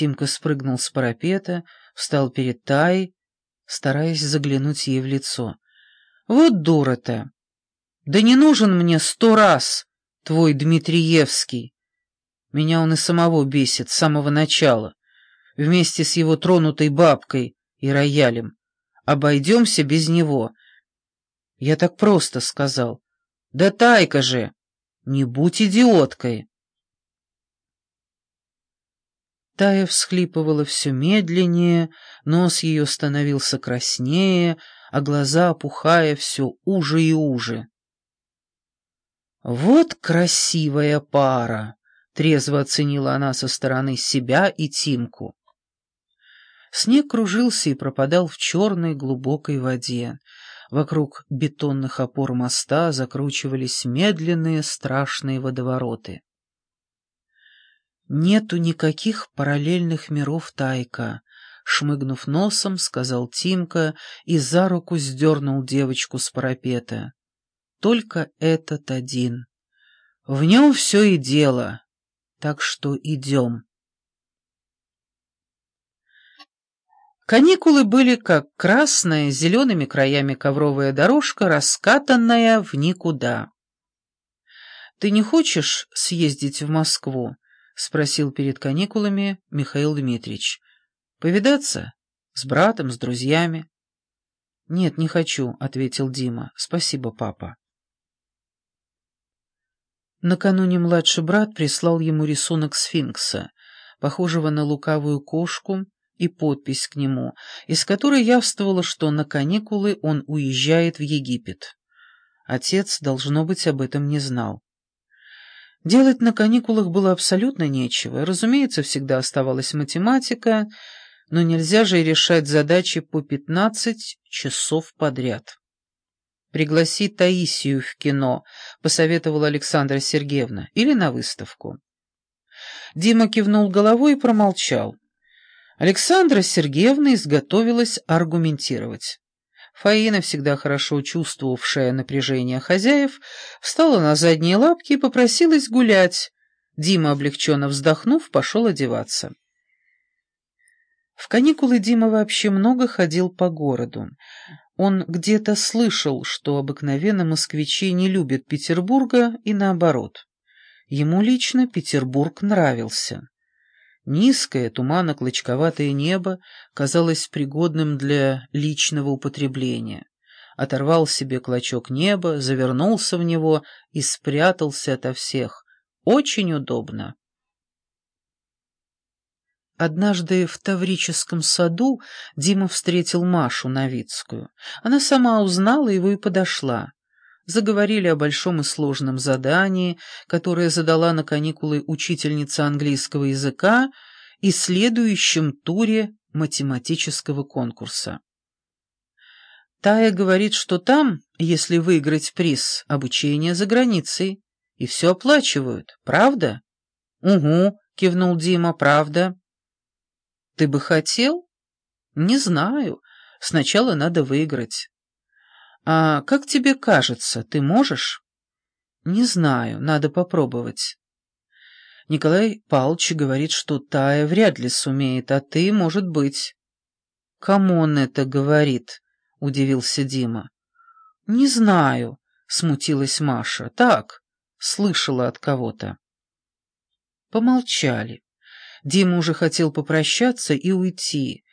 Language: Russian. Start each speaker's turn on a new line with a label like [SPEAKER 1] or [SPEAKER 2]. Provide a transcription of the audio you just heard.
[SPEAKER 1] Тимка спрыгнул с парапета, встал перед Таей, стараясь заглянуть ей в лицо. «Вот дура-то! Да не нужен мне сто раз твой Дмитриевский! Меня он и самого бесит с самого начала, вместе с его тронутой бабкой и роялем. Обойдемся без него». Я так просто сказал. «Да Тайка же! Не будь идиоткой!» Тая всхлипывала все медленнее, нос ее становился краснее, а глаза, опухая, все уже и уже. «Вот красивая пара!» — трезво оценила она со стороны себя и Тимку. Снег кружился и пропадал в черной глубокой воде. Вокруг бетонных опор моста закручивались медленные страшные водовороты. «Нету никаких параллельных миров, Тайка», — шмыгнув носом, сказал Тимка и за руку сдернул девочку с парапета. «Только этот один. В нем все и дело. Так что идем». Каникулы были как красная, зелеными краями ковровая дорожка, раскатанная в никуда. «Ты не хочешь съездить в Москву?» — спросил перед каникулами Михаил Дмитриевич. «Повидаться? С братом, с друзьями?» «Нет, не хочу», — ответил Дима. «Спасибо, папа». Накануне младший брат прислал ему рисунок сфинкса, похожего на лукавую кошку, и подпись к нему, из которой явствовало, что на каникулы он уезжает в Египет. Отец, должно быть, об этом не знал. Делать на каникулах было абсолютно нечего. Разумеется, всегда оставалась математика, но нельзя же решать задачи по 15 часов подряд. «Пригласи Таисию в кино», — посоветовала Александра Сергеевна, — «или на выставку». Дима кивнул головой и промолчал. Александра Сергеевна изготовилась аргументировать. Фаина, всегда хорошо чувствовавшая напряжение хозяев, встала на задние лапки и попросилась гулять. Дима, облегченно вздохнув, пошел одеваться. В каникулы Дима вообще много ходил по городу. Он где-то слышал, что обыкновенно москвичи не любят Петербурга и наоборот. Ему лично Петербург нравился. Низкое, туманно-клочковатое небо казалось пригодным для личного употребления. Оторвал себе клочок неба, завернулся в него и спрятался ото всех. Очень удобно. Однажды в Таврическом саду Дима встретил Машу Новицкую. Она сама узнала его и подошла заговорили о большом и сложном задании, которое задала на каникулы учительница английского языка и следующем туре математического конкурса. Тая говорит, что там, если выиграть приз, обучение за границей, и все оплачивают, правда? Угу, кивнул Дима, правда. Ты бы хотел? Не знаю. Сначала надо выиграть. «А как тебе кажется, ты можешь?» «Не знаю, надо попробовать». Николай Павлович говорит, что Тая вряд ли сумеет, а ты, может быть. «Кому он это говорит?» — удивился Дима. «Не знаю», — смутилась Маша. «Так, слышала от кого-то». Помолчали. Дима уже хотел попрощаться и уйти,